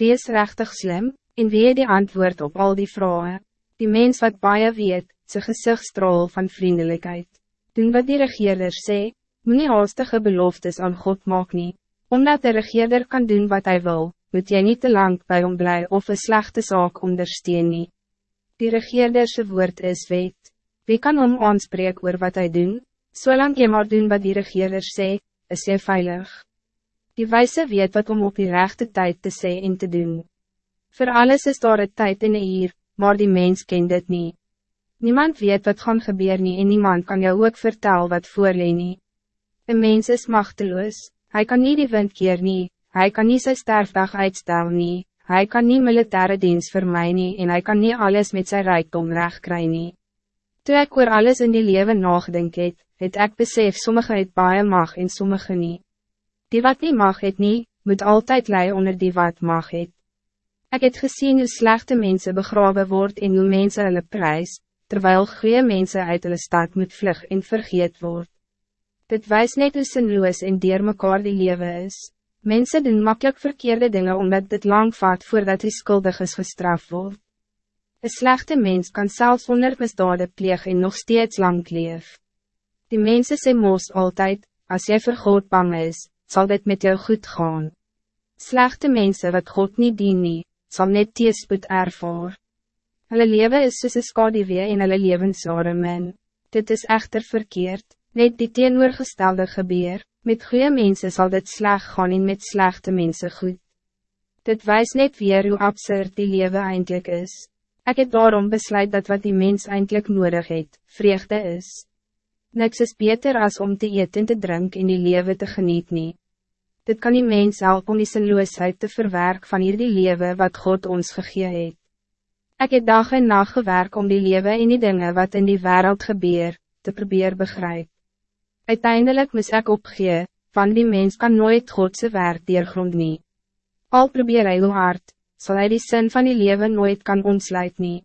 Wie is rechtig slim, en wie het die antwoord op al die vragen? Die mens wat baie weet, sy gezichtstrol van vriendelijkheid. Doen wat die regeerder sê, moet nie haastige beloftes aan God maak nie. Omdat de regeerder kan doen wat hij wil, moet jy niet te lang bij hom bly of een slechte zaak ondersteun nie. Die regeerderse woord is wet. Wie kan hom aanspreek oor wat hij doen? Zolang je maar doen wat die regeerder sê, is jy veilig. Die wijze weet wat om op die rechte tijd te sê en te doen. Voor alles is daar een tijd en een uur, maar die mens kent dit niet. Niemand weet wat gaan gebeuren nie en niemand kan jou ook vertellen wat voorleen nie. Een mens is machteloos, hij kan niet die wind keer nie, hij kan niet zijn sterfdag uitstel nie, hij kan niet militaire dienst vir my nie en hij kan niet alles met zijn rijkdom recht kry nie. Toe ek oor alles in die leven nagedenk het, het ek besef sommige het baie mag en sommige niet. Die wat niet mag het nie, moet altijd lei onder die wat mag het. Ik het gezien hoe slechte mensen begraven word en hoe mensen hulle prijs, terwijl goede mensen uit hulle stad moet vlug en vergeet word. Dit wijst net hoe sinloos en dier mekaar die leven is. Mensen doen makkelijk verkeerde dingen omdat dit lang vaart voordat hij schuldig is gestraft wordt. Een slechte mens kan zelfs onder misdade pleeg en nog steeds lang leef. Die mensen sê moos altijd, als jij voor God bang is, zal dit met jou goed gaan. Slechte mensen wat God niet dien nie, sal net teespoed ervaar. Hulle leven is soos een skadewee en hulle levensjare min. Dit is echter verkeerd, net die teenoorgestelde gebeur, met goede mensen zal dit sleg gaan en met slechte mensen goed. Dit wijst net weer hoe absurd die leven eindelijk is. Ik heb daarom besluit dat wat die mens eindelijk nodig heeft, vreugde is. Niks is beter als om te eten en te drinken in die leven te genieten. Dit kan die mens help om die sinloosheid te verwerk van hier die leven wat God ons gegee het. Ek het dag en nacht gewerk om die leven en die dingen wat in die wereld gebeur, te probeer begrijp. Uiteindelijk moest ik opgee, van die mens kan nooit Godse werk deurgrond nie. Al probeer hy hoe hard, sal hy die sin van die leven nooit kan ontsluit nie.